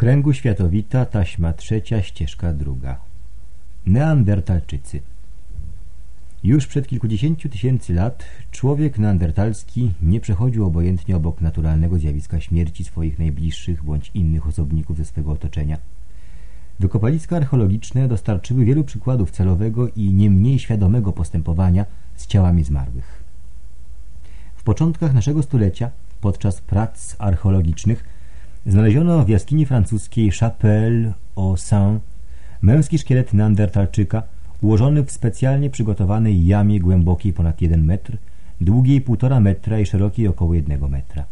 kręgu światowita, taśma trzecia, ścieżka druga. Neandertalczycy Już przed kilkudziesięciu tysięcy lat człowiek neandertalski nie przechodził obojętnie obok naturalnego zjawiska śmierci swoich najbliższych bądź innych osobników ze swego otoczenia. Wykopaliska archeologiczne dostarczyły wielu przykładów celowego i nie mniej świadomego postępowania z ciałami zmarłych. W początkach naszego stulecia, podczas prac archeologicznych, Znaleziono w jaskini francuskiej Chapelle au Saint męski szkielet neandertalczyka ułożony w specjalnie przygotowanej jamie głębokiej ponad 1 metr, długiej 1,5 metra i szerokiej około 1 metra.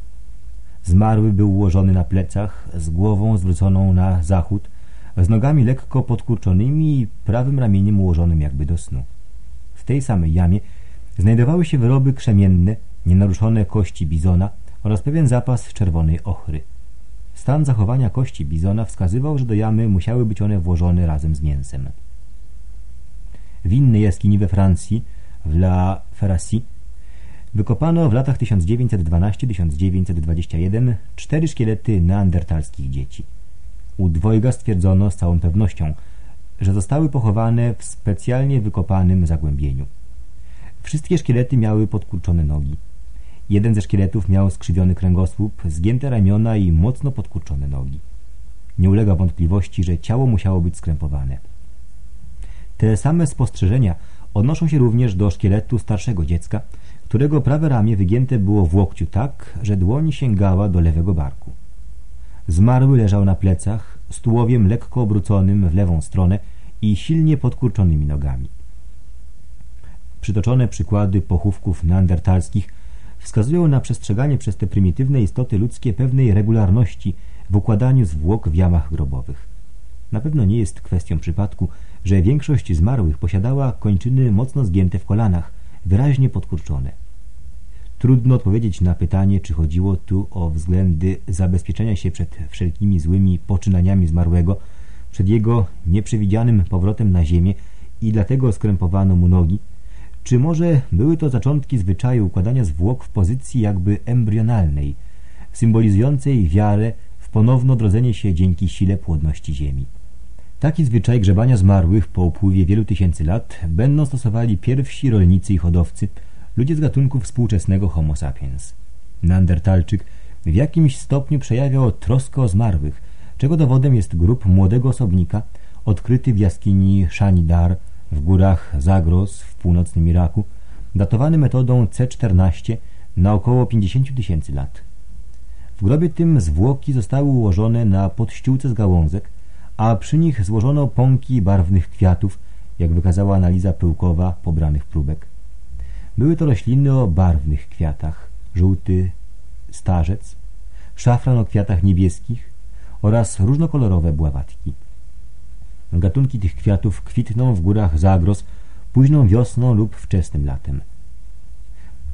Zmarły był ułożony na plecach, z głową zwróconą na zachód, z nogami lekko podkurczonymi i prawym ramieniem ułożonym jakby do snu. W tej samej jamie znajdowały się wyroby krzemienne, nienaruszone kości bizona oraz pewien zapas czerwonej ochry. Stan zachowania kości bizona wskazywał, że do jamy musiały być one włożone razem z mięsem. W innej jaskini we Francji, w La Ferrassie, wykopano w latach 1912-1921 cztery szkielety neandertalskich dzieci. U dwojga stwierdzono z całą pewnością, że zostały pochowane w specjalnie wykopanym zagłębieniu. Wszystkie szkielety miały podkurczone nogi. Jeden ze szkieletów miał skrzywiony kręgosłup, zgięte ramiona i mocno podkurczone nogi. Nie ulega wątpliwości, że ciało musiało być skrępowane. Te same spostrzeżenia odnoszą się również do szkieletu starszego dziecka, którego prawe ramię wygięte było w łokciu tak, że dłoń sięgała do lewego barku. Zmarły leżał na plecach, z tułowiem lekko obróconym w lewą stronę i silnie podkurczonymi nogami. Przytoczone przykłady pochówków neandertalskich wskazują na przestrzeganie przez te prymitywne istoty ludzkie pewnej regularności w układaniu zwłok w jamach grobowych. Na pewno nie jest kwestią przypadku, że większość zmarłych posiadała kończyny mocno zgięte w kolanach, wyraźnie podkurczone. Trudno odpowiedzieć na pytanie, czy chodziło tu o względy zabezpieczenia się przed wszelkimi złymi poczynaniami zmarłego, przed jego nieprzewidzianym powrotem na ziemię i dlatego skrępowano mu nogi, czy może były to zaczątki zwyczaju układania zwłok w pozycji jakby embrionalnej, symbolizującej wiarę w ponowne odrodzenie się dzięki sile płodności ziemi? Taki zwyczaj grzebania zmarłych po upływie wielu tysięcy lat będą stosowali pierwsi rolnicy i hodowcy, ludzie z gatunku współczesnego Homo sapiens. Neandertalczyk w jakimś stopniu przejawiał troskę o zmarłych, czego dowodem jest grób młodego osobnika odkryty w jaskini Shanidar w górach Zagros w północnym Iraku, datowany metodą C14 na około 50 tysięcy lat. W grobie tym zwłoki zostały ułożone na podściółce z gałązek, a przy nich złożono pąki barwnych kwiatów, jak wykazała analiza pyłkowa pobranych próbek. Były to rośliny o barwnych kwiatach, żółty starzec, szafran o kwiatach niebieskich oraz różnokolorowe bławatki. Gatunki tych kwiatów kwitną w górach Zagros późną wiosną lub wczesnym latem.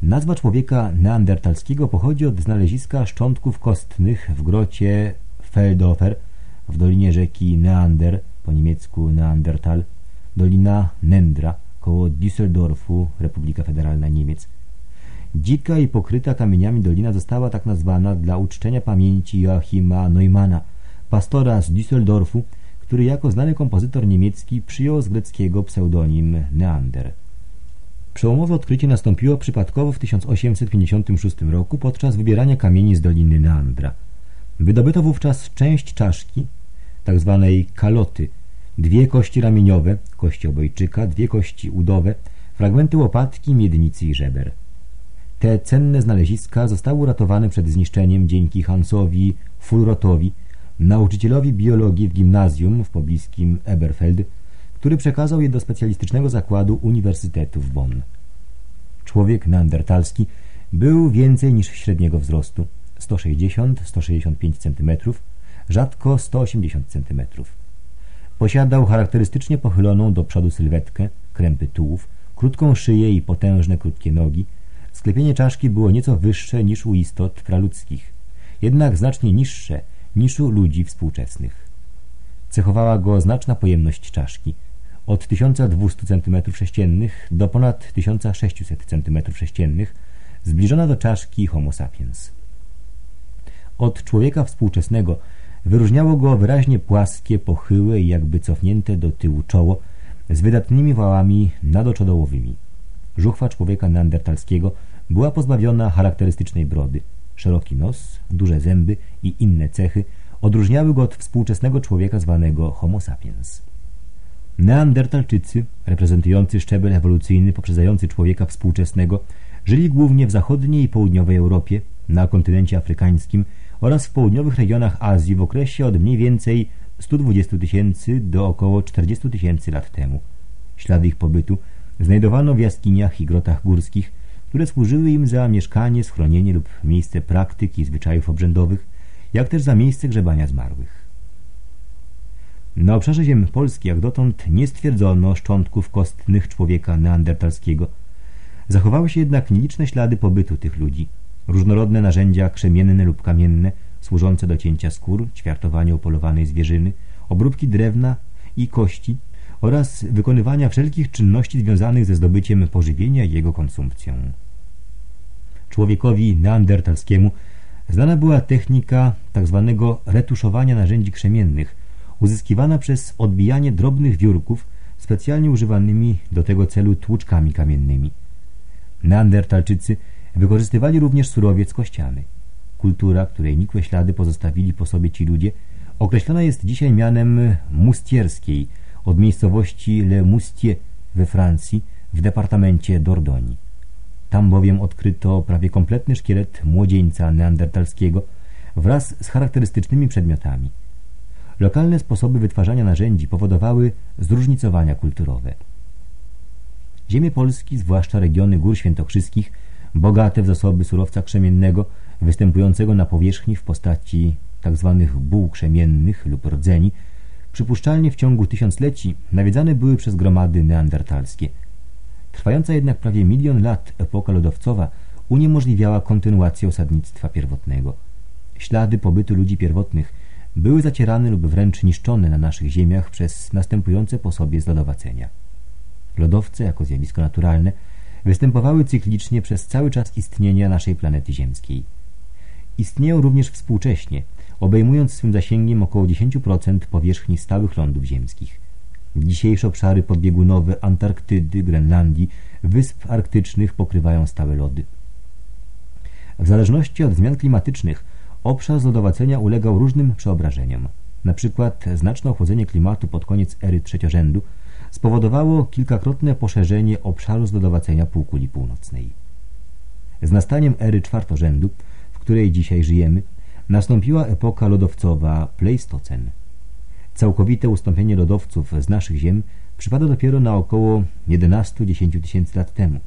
Nazwa człowieka neandertalskiego pochodzi od znaleziska szczątków kostnych w grocie Feldhofer w dolinie rzeki Neander, po niemiecku Neandertal, dolina Nendra, koło Düsseldorfu, Republika Federalna Niemiec. Dzika i pokryta kamieniami dolina została tak nazwana dla uczczenia pamięci Joachima Neumana, pastora z Düsseldorfu, który jako znany kompozytor niemiecki przyjął z greckiego pseudonim Neander. Przełomowe odkrycie nastąpiło przypadkowo w 1856 roku podczas wybierania kamieni z Doliny Neandra. Wydobyto wówczas część czaszki, tzw. Tak kaloty, dwie kości ramieniowe, kości obojczyka, dwie kości udowe, fragmenty łopatki, miednicy i żeber. Te cenne znaleziska zostały uratowane przed zniszczeniem dzięki Hansowi Fulrotowi, nauczycielowi biologii w gimnazjum w pobliskim Eberfeld, który przekazał je do specjalistycznego zakładu Uniwersytetu w Bonn. Człowiek neandertalski był więcej niż średniego wzrostu 160-165 cm, rzadko 180 cm. Posiadał charakterystycznie pochyloną do przodu sylwetkę, krępy tułów, krótką szyję i potężne krótkie nogi. Sklepienie czaszki było nieco wyższe niż u istot praludzkich, jednak znacznie niższe niż u ludzi współczesnych. Cechowała go znaczna pojemność czaszki, od 1200 cm3 do ponad 1600 cm3, zbliżona do czaszki Homo sapiens. Od człowieka współczesnego Wyróżniało go wyraźnie płaskie, pochyłe i jakby cofnięte do tyłu czoło z wydatnymi wałami nadoczodołowymi. Żuchwa człowieka neandertalskiego była pozbawiona charakterystycznej brody. Szeroki nos, duże zęby i inne cechy odróżniały go od współczesnego człowieka zwanego homo sapiens. Neandertalczycy, reprezentujący szczebel ewolucyjny poprzedzający człowieka współczesnego, żyli głównie w zachodniej i południowej Europie, na kontynencie afrykańskim oraz w południowych regionach Azji w okresie od mniej więcej 120 tysięcy do około 40 tysięcy lat temu. Ślady ich pobytu znajdowano w jaskiniach i grotach górskich, które służyły im za mieszkanie, schronienie lub miejsce praktyk i zwyczajów obrzędowych, jak też za miejsce grzebania zmarłych. Na obszarze ziem Polski jak dotąd nie stwierdzono szczątków kostnych człowieka neandertalskiego. Zachowały się jednak nieliczne ślady pobytu tych ludzi. Różnorodne narzędzia krzemienne lub kamienne, służące do cięcia skór, ćwiartowania upolowanej zwierzyny, obróbki drewna i kości oraz wykonywania wszelkich czynności związanych ze zdobyciem pożywienia i jego konsumpcją. Człowiekowi neandertalskiemu znana była technika tzw. Tak retuszowania narzędzi krzemiennych, uzyskiwana przez odbijanie drobnych wiórków specjalnie używanymi do tego celu tłuczkami kamiennymi. Neandertalczycy wykorzystywali również surowiec kościany. Kultura, której nikłe ślady pozostawili po sobie ci ludzie, określana jest dzisiaj mianem mustierskiej od miejscowości Le Mustier we Francji w departamencie Dordogne. Tam bowiem odkryto prawie kompletny szkielet młodzieńca neandertalskiego wraz z charakterystycznymi przedmiotami. Lokalne sposoby wytwarzania narzędzi powodowały zróżnicowania kulturowe. Ziemie Polski, zwłaszcza regiony Gór Świętokrzyskich, bogate w zasoby surowca krzemiennego, występującego na powierzchni w postaci tzw. Tak buł krzemiennych lub rdzeni, przypuszczalnie w ciągu tysiącleci nawiedzane były przez gromady neandertalskie. Trwająca jednak prawie milion lat epoka lodowcowa uniemożliwiała kontynuację osadnictwa pierwotnego. Ślady pobytu ludzi pierwotnych były zacierane lub wręcz niszczone na naszych ziemiach przez następujące po sobie zlodowacenia. Lodowce, jako zjawisko naturalne, występowały cyklicznie przez cały czas istnienia naszej planety ziemskiej. Istnieją również współcześnie, obejmując swym zasięgiem około 10% powierzchni stałych lądów ziemskich. Dzisiejsze obszary podbiegunowe Antarktydy, Grenlandii, wysp arktycznych pokrywają stałe lody. W zależności od zmian klimatycznych obszar zlodowacenia ulegał różnym przeobrażeniom. Na przykład znaczne ochłodzenie klimatu pod koniec ery trzeciorzędu spowodowało kilkakrotne poszerzenie obszaru zlodowacenia półkuli północnej. Z nastaniem ery czwartorzędu, w której dzisiaj żyjemy, nastąpiła epoka lodowcowa Pleistocen. Całkowite ustąpienie lodowców z naszych ziem przypada dopiero na około 11-10 tysięcy lat temu.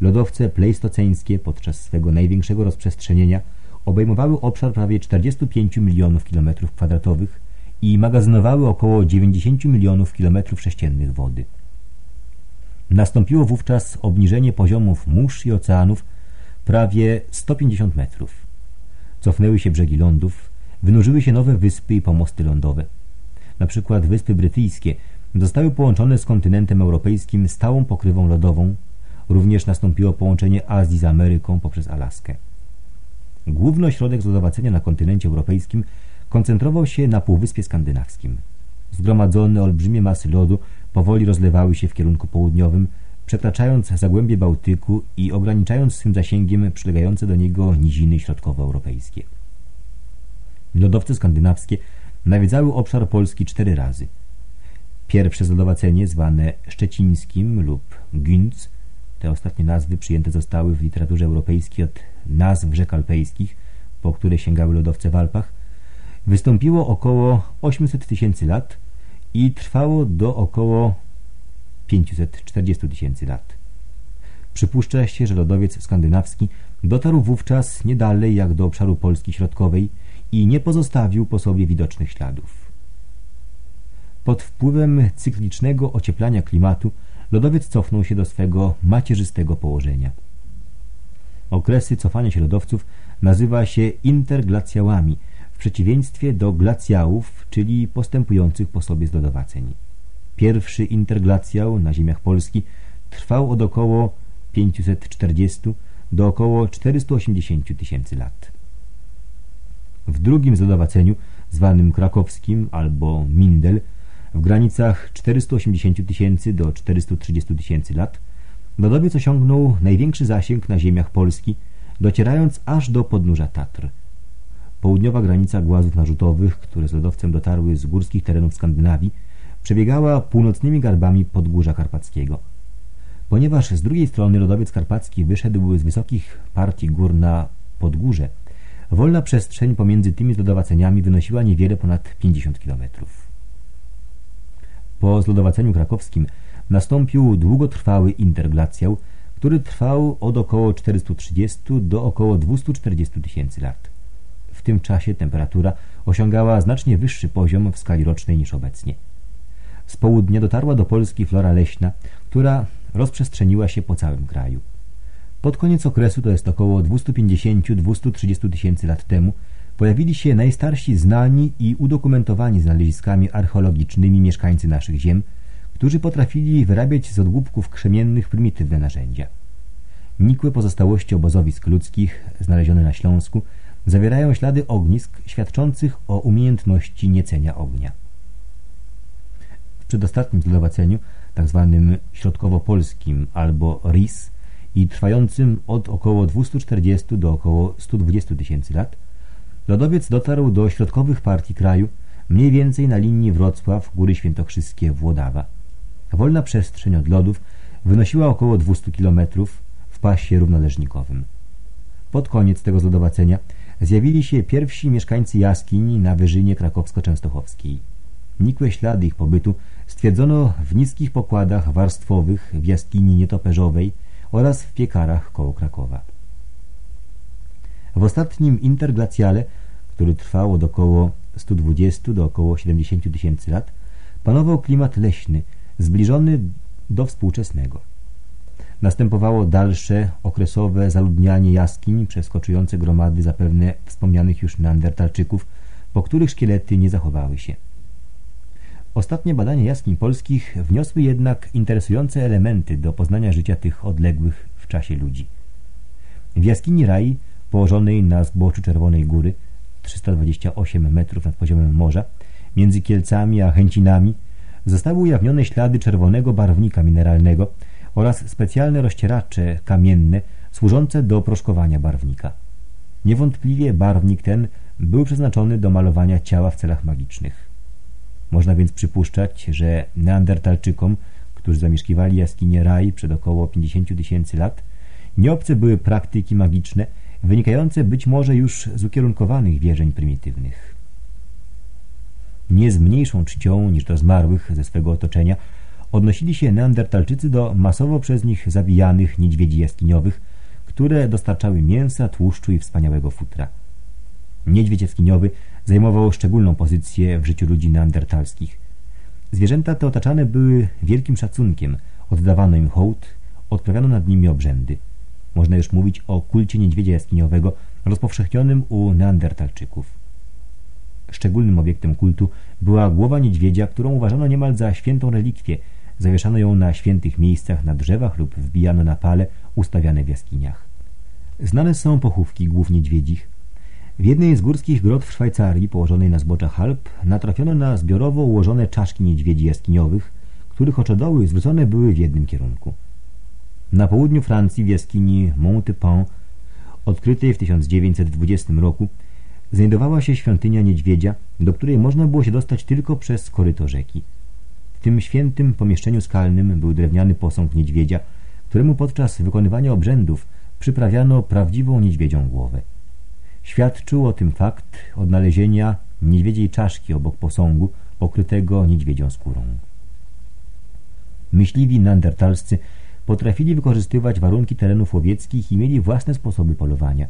Lodowce pleistoceńskie podczas swego największego rozprzestrzenienia obejmowały obszar prawie 45 milionów kilometrów kwadratowych i magazynowały około 90 milionów kilometrów sześciennych wody. Nastąpiło wówczas obniżenie poziomów mórz i oceanów prawie 150 metrów. Cofnęły się brzegi lądów, wynurzyły się nowe wyspy i pomosty lądowe. Przykład Wyspy Brytyjskie zostały połączone z kontynentem europejskim stałą pokrywą lodową. Również nastąpiło połączenie Azji z Ameryką poprzez Alaskę. Główny ośrodek zlodowacenia na kontynencie europejskim koncentrował się na Półwyspie Skandynawskim. Zgromadzone olbrzymie masy lodu powoli rozlewały się w kierunku południowym, przekraczając zagłębie Bałtyku i ograniczając swym zasięgiem przylegające do niego niziny środkowoeuropejskie. Lodowce skandynawskie nawiedzały obszar Polski cztery razy. Pierwsze zlodowacenie, zwane szczecińskim lub Günz, te ostatnie nazwy przyjęte zostały w literaturze europejskiej od nazw rzek alpejskich, po które sięgały lodowce w Alpach, wystąpiło około 800 tysięcy lat i trwało do około 540 tysięcy lat. Przypuszcza się, że lodowiec skandynawski dotarł wówczas nie dalej jak do obszaru Polski Środkowej i nie pozostawił po sobie widocznych śladów. Pod wpływem cyklicznego ocieplania klimatu lodowiec cofnął się do swego macierzystego położenia. Okresy cofania się lodowców nazywa się interglacjałami, w przeciwieństwie do glacjałów, czyli postępujących po sobie zlodowaceń. Pierwszy interglacjał na ziemiach Polski trwał od około 540 do około 480 tysięcy lat. W drugim zlodowaceniu zwanym krakowskim albo Mindel, w granicach 480 tysięcy do 430 tysięcy lat, lodowiec osiągnął największy zasięg na ziemiach Polski, docierając aż do podnóża Tatr. Południowa granica głazów narzutowych, które z lodowcem dotarły z górskich terenów Skandynawii, przebiegała północnymi garbami Podgórza Karpackiego. Ponieważ z drugiej strony lodowiec karpacki wyszedł z wysokich partii gór na Podgórze, wolna przestrzeń pomiędzy tymi zlodowaceniami wynosiła niewiele ponad 50 km. Po zlodowaceniu krakowskim nastąpił długotrwały interglacjał, który trwał od około 430 do około 240 tysięcy lat. W tym czasie temperatura osiągała znacznie wyższy poziom w skali rocznej niż obecnie. Z południa dotarła do Polski flora leśna, która rozprzestrzeniła się po całym kraju. Pod koniec okresu, to jest około 250-230 tysięcy lat temu, pojawili się najstarsi znani i udokumentowani znaleziskami archeologicznymi mieszkańcy naszych ziem, którzy potrafili wyrabiać z odłupków krzemiennych prymitywne narzędzia. Nikłe pozostałości obozowisk ludzkich, znalezione na Śląsku, zawierają ślady ognisk świadczących o umiejętności niecenia ognia. W przedostatnim zlowaceniu, tzw. Tak środkowo-polskim albo RIS i trwającym od około 240 do około 120 tysięcy lat, lodowiec dotarł do środkowych partii kraju, mniej więcej na linii Wrocław, Góry Świętokrzyskie, Włodawa. Wolna przestrzeń od lodów wynosiła około 200 km w pasie równoleżnikowym. Pod koniec tego zlodowacenia zjawili się pierwsi mieszkańcy jaskiń na wyżynie krakowsko-częstochowskiej. Nikłe ślady ich pobytu stwierdzono w niskich pokładach warstwowych w jaskini nietoperzowej oraz w piekarach koło Krakowa. W ostatnim interglacjale, który trwał od około 120 do około 70 tysięcy lat, panował klimat leśny, zbliżony do współczesnego. Następowało dalsze, okresowe zaludnianie jaskiń przez koczyjące gromady zapewne wspomnianych już neandertalczyków, po których szkielety nie zachowały się. Ostatnie badania jaskiń polskich wniosły jednak interesujące elementy do poznania życia tych odległych w czasie ludzi. W jaskini Rai, położonej na zboczu Czerwonej Góry, 328 metrów nad poziomem morza, między Kielcami a Chęcinami, zostały ujawnione ślady czerwonego barwnika mineralnego oraz specjalne rozcieracze kamienne służące do proszkowania barwnika. Niewątpliwie barwnik ten był przeznaczony do malowania ciała w celach magicznych. Można więc przypuszczać, że neandertalczykom, którzy zamieszkiwali jaskinie Raj przed około 50 tysięcy lat, nieobce były praktyki magiczne, wynikające być może już z ukierunkowanych wierzeń prymitywnych. Nie z mniejszą czcią niż do zmarłych ze swego otoczenia odnosili się neandertalczycy do masowo przez nich zabijanych niedźwiedzi jaskiniowych, które dostarczały mięsa, tłuszczu i wspaniałego futra. Niedźwiedź jaskiniowy zajmował szczególną pozycję w życiu ludzi neandertalskich. Zwierzęta te otaczane były wielkim szacunkiem, oddawano im hołd, odprawiano nad nimi obrzędy. Można już mówić o kulcie niedźwiedzia jaskiniowego rozpowszechnionym u neandertalczyków. Szczególnym obiektem kultu była głowa niedźwiedzia, którą uważano niemal za świętą relikwię. Zawieszano ją na świętych miejscach, na drzewach lub wbijano na pale ustawiane w jaskiniach. Znane są pochówki głów niedźwiedzich, w jednej z górskich grot w Szwajcarii, położonej na zboczach Alp, natrafiono na zbiorowo ułożone czaszki niedźwiedzi jaskiniowych, których oczodoły zwrócone były w jednym kierunku. Na południu Francji w jaskini Montepin, odkrytej w 1920 roku, znajdowała się świątynia niedźwiedzia, do której można było się dostać tylko przez koryto rzeki. W tym świętym pomieszczeniu skalnym był drewniany posąg niedźwiedzia, któremu podczas wykonywania obrzędów przyprawiano prawdziwą niedźwiedzią głowę. Świadczył o tym fakt odnalezienia niedźwiedziej czaszki obok posągu pokrytego niedźwiedzią skórą. Myśliwi neandertalscy potrafili wykorzystywać warunki terenów łowieckich i mieli własne sposoby polowania.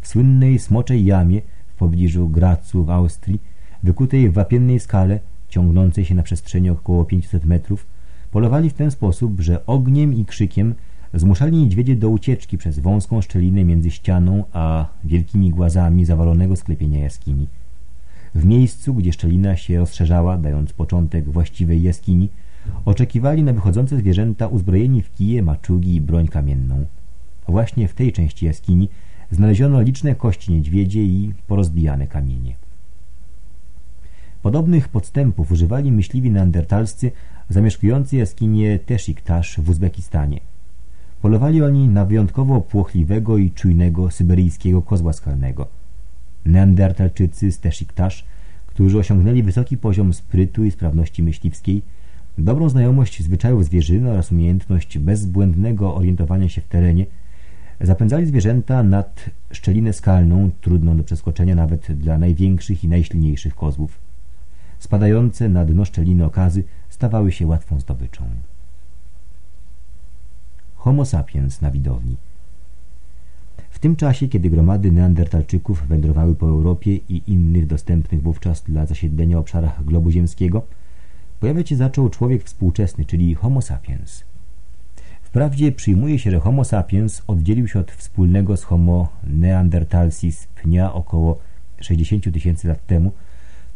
W słynnej Smoczej Jamie w pobliżu Gracu w Austrii, wykutej w wapiennej skale, ciągnącej się na przestrzeni około 500 metrów, polowali w ten sposób, że ogniem i krzykiem Zmuszali niedźwiedzie do ucieczki przez wąską szczelinę między ścianą a wielkimi głazami zawalonego sklepienia jaskini. W miejscu, gdzie szczelina się rozszerzała, dając początek właściwej jaskini, oczekiwali na wychodzące zwierzęta uzbrojeni w kije, maczugi i broń kamienną. Właśnie w tej części jaskini znaleziono liczne kości niedźwiedzie i porozbijane kamienie. Podobnych podstępów używali myśliwi neandertalscy zamieszkujący jaskinie Teshiktash w Uzbekistanie. Polowali oni na wyjątkowo płochliwego i czujnego syberyjskiego kozła skalnego. Neandertalczycy z Teshiktash, którzy osiągnęli wysoki poziom sprytu i sprawności myśliwskiej, dobrą znajomość zwyczajów zwierzyny oraz umiejętność bezbłędnego orientowania się w terenie, zapędzali zwierzęta nad szczelinę skalną, trudną do przeskoczenia nawet dla największych i najsilniejszych kozłów. Spadające na dno szczeliny okazy stawały się łatwą zdobyczą. Homo sapiens na widowni. W tym czasie, kiedy gromady neandertalczyków wędrowały po Europie i innych dostępnych wówczas dla zasiedlenia obszarach globu ziemskiego, pojawiać się zaczął człowiek współczesny, czyli Homo sapiens. Wprawdzie przyjmuje się, że Homo sapiens oddzielił się od wspólnego z Homo neandertalsis pnia około 60 tysięcy lat temu,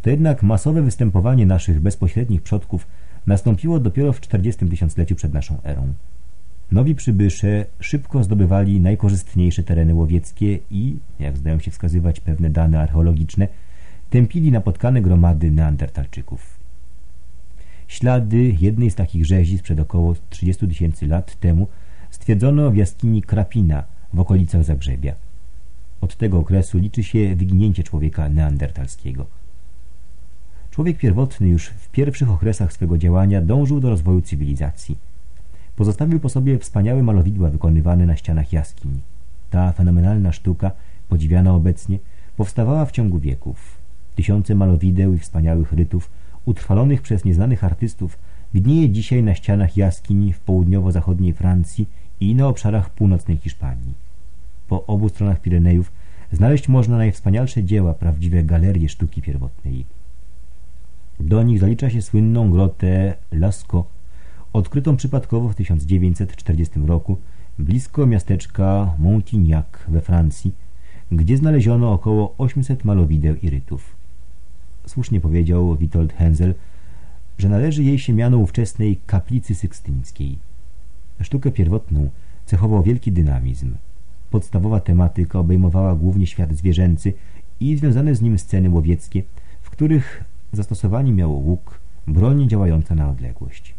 to jednak masowe występowanie naszych bezpośrednich przodków nastąpiło dopiero w 40 tysiącleciu przed naszą erą. Nowi przybysze szybko zdobywali najkorzystniejsze tereny łowieckie i, jak zdają się wskazywać pewne dane archeologiczne, tępili napotkane gromady neandertalczyków. Ślady jednej z takich rzezi sprzed około 30 tysięcy lat temu stwierdzono w jaskini Krapina w okolicach Zagrzebia. Od tego okresu liczy się wyginięcie człowieka neandertalskiego. Człowiek pierwotny już w pierwszych okresach swego działania dążył do rozwoju cywilizacji. Pozostawił po sobie wspaniałe malowidła wykonywane na ścianach jaskiń. Ta fenomenalna sztuka, podziwiana obecnie, powstawała w ciągu wieków. Tysiące malowideł i wspaniałych rytów, utrwalonych przez nieznanych artystów, widnieje dzisiaj na ścianach jaskiń w południowo-zachodniej Francji i na obszarach północnej Hiszpanii. Po obu stronach Pirenejów znaleźć można najwspanialsze dzieła, prawdziwe galerie sztuki pierwotnej. Do nich zalicza się słynną grotę Lascaux, odkrytą przypadkowo w 1940 roku blisko miasteczka Montignac we Francji, gdzie znaleziono około 800 malowideł i rytów. Słusznie powiedział Witold Hensel, że należy jej się miano ówczesnej kaplicy sykstyńskiej. Sztukę pierwotną cechował wielki dynamizm. Podstawowa tematyka obejmowała głównie świat zwierzęcy i związane z nim sceny łowieckie, w których zastosowani miało łuk, broń działająca na odległość.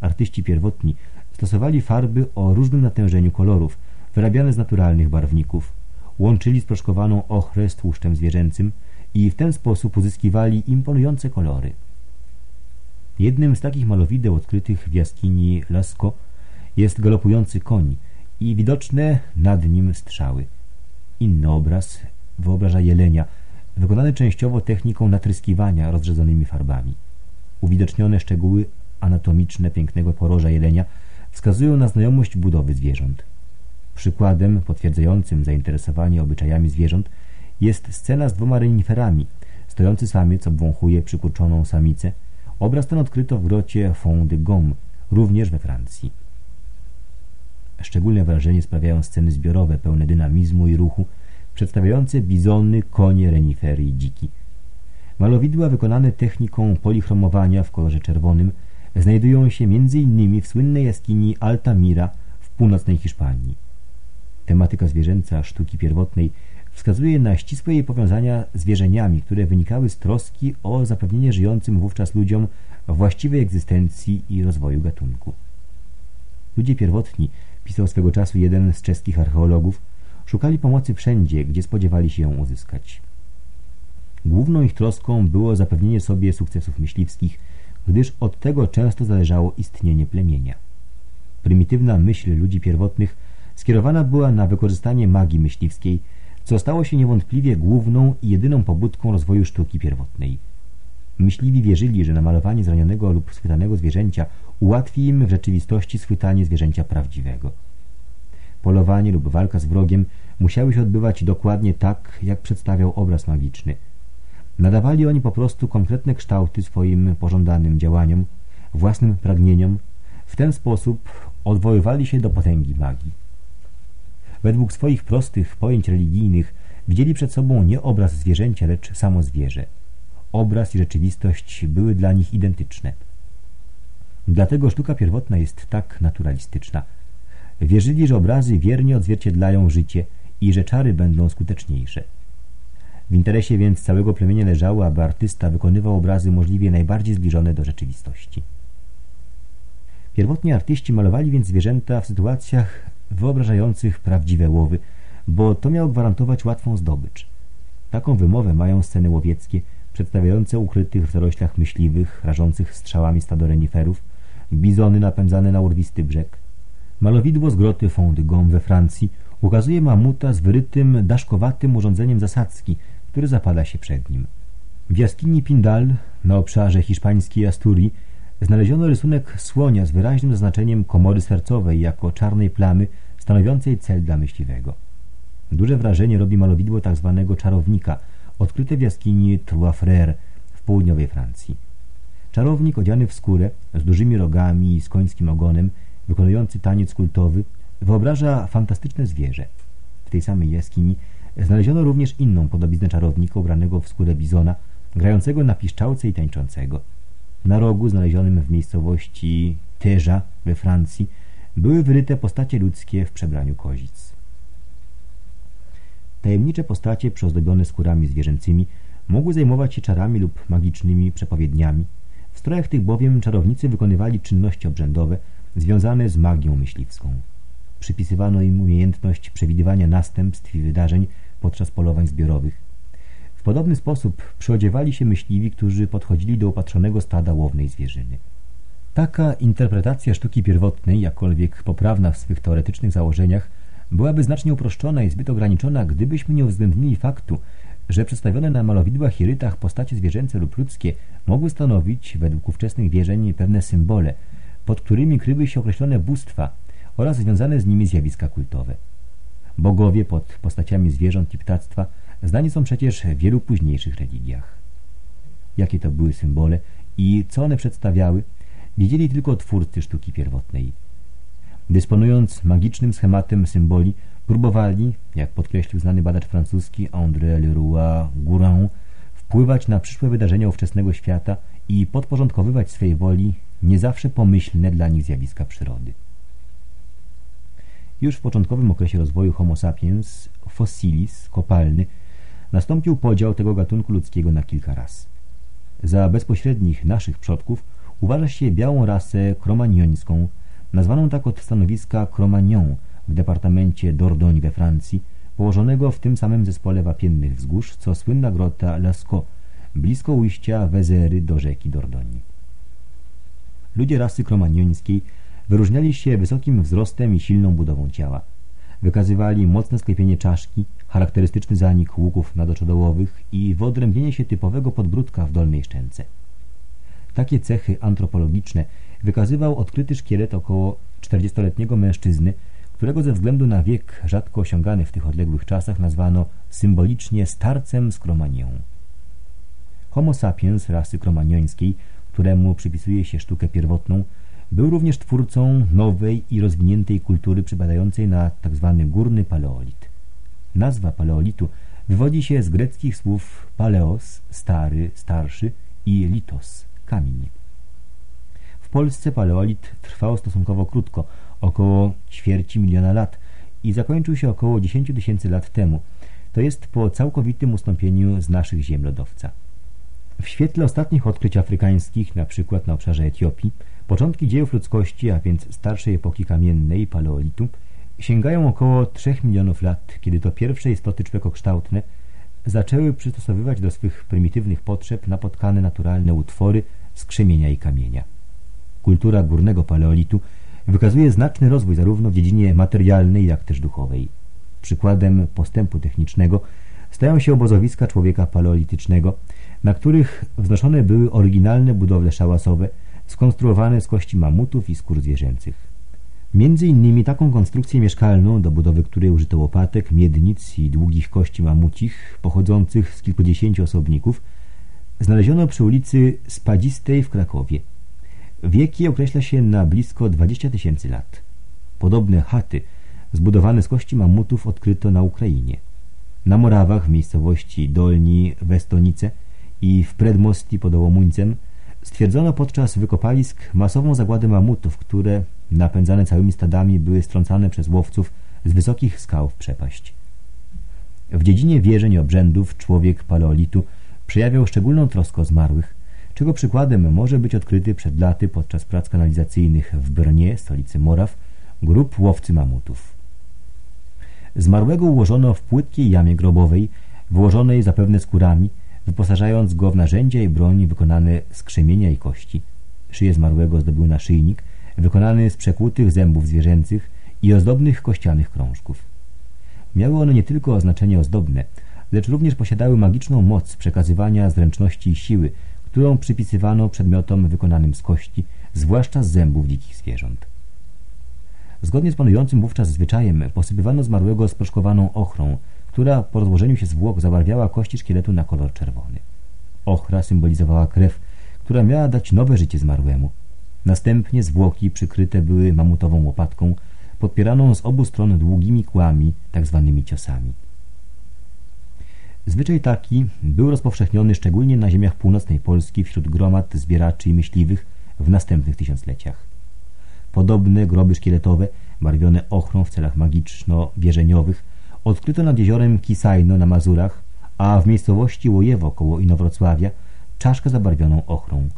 Artyści pierwotni stosowali farby o różnym natężeniu kolorów, wyrabiane z naturalnych barwników, łączyli sproszkowaną ochrę z tłuszczem zwierzęcym i w ten sposób uzyskiwali imponujące kolory. Jednym z takich malowideł odkrytych w jaskini Lascaux jest galopujący koń i widoczne nad nim strzały. Inny obraz wyobraża jelenia, wykonany częściowo techniką natryskiwania rozrzedzonymi farbami. Uwidocznione szczegóły anatomiczne pięknego poroża jelenia wskazują na znajomość budowy zwierząt. Przykładem potwierdzającym zainteresowanie obyczajami zwierząt jest scena z dwoma reniferami, stojący samiec obwąchuje przykurczoną samicę. Obraz ten odkryto w grocie Fond de Gomme, również we Francji. Szczególne wrażenie sprawiają sceny zbiorowe, pełne dynamizmu i ruchu, przedstawiające bizony, konie, renifery i dziki. Malowidła wykonane techniką polichromowania w kolorze czerwonym znajdują się m.in. w słynnej jaskini Altamira w północnej Hiszpanii. Tematyka zwierzęca sztuki pierwotnej wskazuje na ścisłe jej powiązania z wierzeniami, które wynikały z troski o zapewnienie żyjącym wówczas ludziom właściwej egzystencji i rozwoju gatunku. Ludzie pierwotni, pisał swego czasu jeden z czeskich archeologów, szukali pomocy wszędzie, gdzie spodziewali się ją uzyskać. Główną ich troską było zapewnienie sobie sukcesów myśliwskich, gdyż od tego często zależało istnienie plemienia. Prymitywna myśl ludzi pierwotnych skierowana była na wykorzystanie magii myśliwskiej, co stało się niewątpliwie główną i jedyną pobudką rozwoju sztuki pierwotnej. Myśliwi wierzyli, że namalowanie zranionego lub schwytanego zwierzęcia ułatwi im w rzeczywistości schwytanie zwierzęcia prawdziwego. Polowanie lub walka z wrogiem musiały się odbywać dokładnie tak, jak przedstawiał obraz magiczny. Nadawali oni po prostu konkretne kształty swoim pożądanym działaniom, własnym pragnieniom. W ten sposób odwoływali się do potęgi magii. Według swoich prostych pojęć religijnych widzieli przed sobą nie obraz zwierzęcia, lecz samo zwierzę. Obraz i rzeczywistość były dla nich identyczne. Dlatego sztuka pierwotna jest tak naturalistyczna. Wierzyli, że obrazy wiernie odzwierciedlają życie i że czary będą skuteczniejsze. W interesie więc całego plemienia leżało, aby artysta wykonywał obrazy możliwie najbardziej zbliżone do rzeczywistości. Pierwotni artyści malowali więc zwierzęta w sytuacjach wyobrażających prawdziwe łowy, bo to miało gwarantować łatwą zdobycz. Taką wymowę mają sceny łowieckie, przedstawiające ukrytych w zaroślach myśliwych, rażących strzałami stado reniferów, bizony napędzane na urwisty brzeg. Malowidło z groty Fond we Francji ukazuje mamuta z wyrytym, daszkowatym urządzeniem zasadzki, który zapada się przed nim. W jaskini Pindal, na obszarze hiszpańskiej Asturii, znaleziono rysunek słonia z wyraźnym zaznaczeniem komory sercowej jako czarnej plamy stanowiącej cel dla myśliwego. Duże wrażenie robi malowidło tzw. Tak czarownika, odkryte w jaskini Trois Frères w południowej Francji. Czarownik odziany w skórę, z dużymi rogami i z końskim ogonem, wykonujący taniec kultowy, wyobraża fantastyczne zwierzę. W tej samej jaskini znaleziono również inną podobiznę czarownika ubranego w skórę bizona, grającego na piszczałce i tańczącego. Na rogu znalezionym w miejscowości Teja we Francji były wyryte postacie ludzkie w przebraniu kozic. Tajemnicze postacie przyozdobione skórami zwierzęcymi mogły zajmować się czarami lub magicznymi przepowiedniami. W strojach tych bowiem czarownicy wykonywali czynności obrzędowe związane z magią myśliwską. Przypisywano im umiejętność przewidywania następstw i wydarzeń podczas polowań zbiorowych. W podobny sposób przyodziewali się myśliwi, którzy podchodzili do opatrzonego stada łownej zwierzyny. Taka interpretacja sztuki pierwotnej, jakkolwiek poprawna w swych teoretycznych założeniach, byłaby znacznie uproszczona i zbyt ograniczona, gdybyśmy nie uwzględnili faktu, że przedstawione na malowidłach i rytach postacie zwierzęce lub ludzkie mogły stanowić, według ówczesnych wierzeń, pewne symbole, pod którymi kryły się określone bóstwa oraz związane z nimi zjawiska kultowe. Bogowie pod postaciami zwierząt i ptactwa znani są przecież w wielu późniejszych religiach. Jakie to były symbole i co one przedstawiały, wiedzieli tylko twórcy sztuki pierwotnej. Dysponując magicznym schematem symboli, próbowali, jak podkreślił znany badacz francuski André Leroy Gourand, wpływać na przyszłe wydarzenia ówczesnego świata i podporządkowywać swej woli nie zawsze pomyślne dla nich zjawiska przyrody. Już w początkowym okresie rozwoju Homo sapiens fossilis, kopalny, nastąpił podział tego gatunku ludzkiego na kilka ras. Za bezpośrednich naszych przodków uważa się białą rasę kromaniońską, nazwaną tak od stanowiska Cromagnon w departamencie Dordogne we Francji, położonego w tym samym zespole wapiennych wzgórz, co słynna grota Lascaux, blisko ujścia Wezery do rzeki Dordogne. Ludzie rasy kromaniońskiej wyróżniali się wysokim wzrostem i silną budową ciała. Wykazywali mocne sklepienie czaszki, charakterystyczny zanik łuków nadoczodołowych i wyodrębnienie się typowego podbródka w dolnej szczęce. Takie cechy antropologiczne wykazywał odkryty szkielet około 40-letniego mężczyzny, którego ze względu na wiek rzadko osiągany w tych odległych czasach nazwano symbolicznie starcem z Kromanią. Homo sapiens rasy kromaniońskiej, któremu przypisuje się sztukę pierwotną, był również twórcą nowej i rozwiniętej kultury przypadającej na tzw. Tak górny paleolit. Nazwa paleolitu wywodzi się z greckich słów paleos, stary, starszy i litos, kamień. W Polsce paleolit trwał stosunkowo krótko, około ćwierci miliona lat i zakończył się około 10 tysięcy lat temu, to jest po całkowitym ustąpieniu z naszych ziem lodowca. W świetle ostatnich odkryć afrykańskich, na przykład na obszarze Etiopii, początki dziejów ludzkości, a więc starszej epoki kamiennej, paleolitu, sięgają około 3 milionów lat, kiedy to pierwsze istoty człowiekokształtne zaczęły przystosowywać do swych prymitywnych potrzeb napotkane naturalne utwory z krzemienia i kamienia. Kultura górnego paleolitu wykazuje znaczny rozwój zarówno w dziedzinie materialnej, jak też duchowej. Przykładem postępu technicznego stają się obozowiska człowieka paleolitycznego, na których wznoszone były oryginalne budowle szałasowe, skonstruowane z kości mamutów i skór zwierzęcych. Między innymi taką konstrukcję mieszkalną, do budowy której użyto łopatek, miednic i długich kości mamucich, pochodzących z kilkudziesięciu osobników, znaleziono przy ulicy Spadzistej w Krakowie. Wieki określa się na blisko 20 tysięcy lat. Podobne chaty, zbudowane z kości mamutów, odkryto na Ukrainie. Na Morawach, w miejscowości Dolni Westonice i w Predmosti pod Ołomuńcem stwierdzono podczas wykopalisk masową zagładę mamutów, które napędzane całymi stadami były strącane przez łowców z wysokich skał w przepaść. W dziedzinie wierzeń obrzędów człowiek paleolitu przejawiał szczególną troskę o zmarłych, czego przykładem może być odkryty przed laty podczas prac kanalizacyjnych w Brnie, stolicy Moraw, grup łowcy mamutów. Zmarłego ułożono w płytkiej jamie grobowej, wyłożonej zapewne skórami, wyposażając go w narzędzia i broń wykonane z krzemienia i kości. Szyję zmarłego zdobył naszyjnik, wykonany z przekłutych zębów zwierzęcych i ozdobnych kościanych krążków. Miały one nie tylko oznaczenie ozdobne, lecz również posiadały magiczną moc przekazywania zręczności i siły, którą przypisywano przedmiotom wykonanym z kości, zwłaszcza z zębów dzikich zwierząt. Zgodnie z panującym wówczas zwyczajem posypywano zmarłego sproszkowaną ochrą, która po rozłożeniu się zwłok zabarwiała kości szkieletu na kolor czerwony. Ochra symbolizowała krew, która miała dać nowe życie zmarłemu. Następnie zwłoki przykryte były mamutową łopatką, podpieraną z obu stron długimi kłami, tak zwanymi ciosami. Zwyczaj taki był rozpowszechniony szczególnie na ziemiach północnej Polski wśród gromad zbieraczy i myśliwych w następnych tysiącleciach. Podobne groby szkieletowe, barwione ochrą w celach magiczno-wierzeniowych, odkryto nad jeziorem Kisajno na Mazurach, a w miejscowości Łojewo koło Inowrocławia czaszkę zabarwioną ochrą.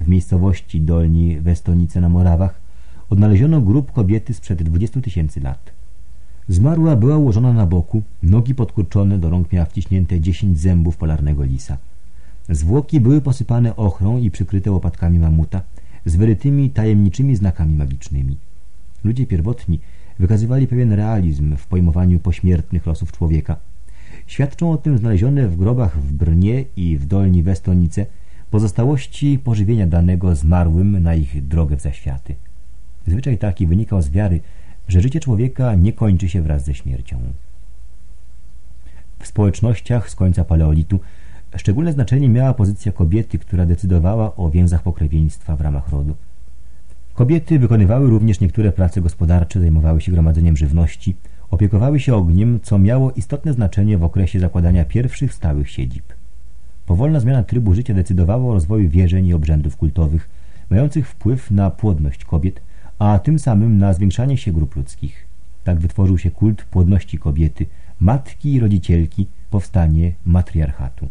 W miejscowości Dolni Westonice na Morawach odnaleziono grób kobiety sprzed 20 tysięcy lat. Zmarła była ułożona na boku, nogi podkurczone, do rąk miała wciśnięte dziesięć zębów polarnego lisa. Zwłoki były posypane ochrą i przykryte łopatkami mamuta z wyrytymi tajemniczymi znakami magicznymi. Ludzie pierwotni wykazywali pewien realizm w pojmowaniu pośmiertnych losów człowieka. Świadczą o tym znalezione w grobach w Brnie i w Dolni Westonice pozostałości pożywienia danego zmarłym na ich drogę w zaświaty. Zwyczaj taki wynikał z wiary, że życie człowieka nie kończy się wraz ze śmiercią. W społecznościach z końca paleolitu szczególne znaczenie miała pozycja kobiety, która decydowała o więzach pokrewieństwa w ramach rodu. Kobiety wykonywały również niektóre prace gospodarcze, zajmowały się gromadzeniem żywności, opiekowały się ogniem, co miało istotne znaczenie w okresie zakładania pierwszych stałych siedzib. Powolna zmiana trybu życia decydowała o rozwoju wierzeń i obrzędów kultowych, mających wpływ na płodność kobiet, a tym samym na zwiększanie się grup ludzkich. Tak wytworzył się kult płodności kobiety, matki i rodzicielki, powstanie matriarchatu.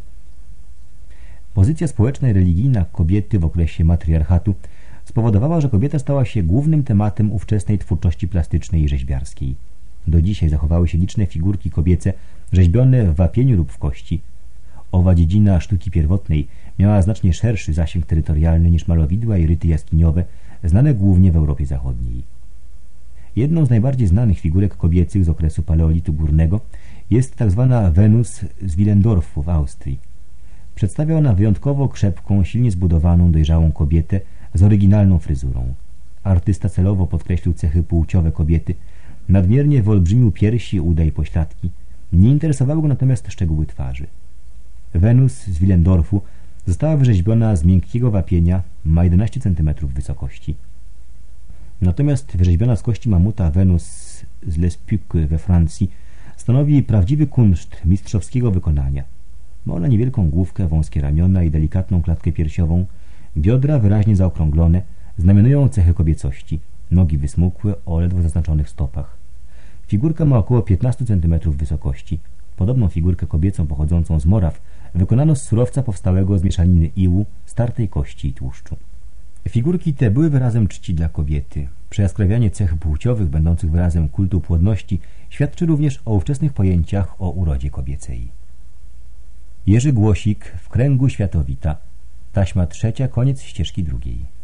Pozycja społeczna i religijna kobiety w okresie matriarchatu spowodowała, że kobieta stała się głównym tematem ówczesnej twórczości plastycznej i rzeźbiarskiej. Do dzisiaj zachowały się liczne figurki kobiece rzeźbione w wapieniu lub w kości. Owa dziedzina sztuki pierwotnej miała znacznie szerszy zasięg terytorialny niż malowidła i ryty jaskiniowe, znane głównie w Europie Zachodniej. Jedną z najbardziej znanych figurek kobiecych z okresu paleolitu górnego jest tzw. Tak Wenus z Willendorfu w Austrii. Przedstawia ona wyjątkowo krzepką, silnie zbudowaną, dojrzałą kobietę z oryginalną fryzurą. Artysta celowo podkreślił cechy płciowe kobiety, nadmiernie wyolbrzymił piersi, uda i pośladki. Nie interesowały go natomiast szczegóły twarzy. Wenus z Willendorfu Została wyrzeźbiona z miękkiego wapienia, ma 11 cm wysokości. Natomiast wyrzeźbiona z kości mamuta Wenus z Les Pucs we Francji stanowi prawdziwy kunszt mistrzowskiego wykonania. Ma ona niewielką główkę, wąskie ramiona i delikatną klatkę piersiową, biodra wyraźnie zaokrąglone, znamionują cechy kobiecości, nogi wysmukłe o ledwo zaznaczonych stopach. Figurka ma około 15 cm wysokości. Podobną figurkę kobiecą pochodzącą z Moraw wykonano z surowca powstałego z mieszaniny iłu, startej kości i tłuszczu. Figurki te były wyrazem czci dla kobiety. Przejaskrawianie cech płciowych będących wyrazem kultu płodności świadczy również o ówczesnych pojęciach o urodzie kobiecej. Jerzy Głosik w kręgu światowita. Taśma trzecia, koniec ścieżki drugiej.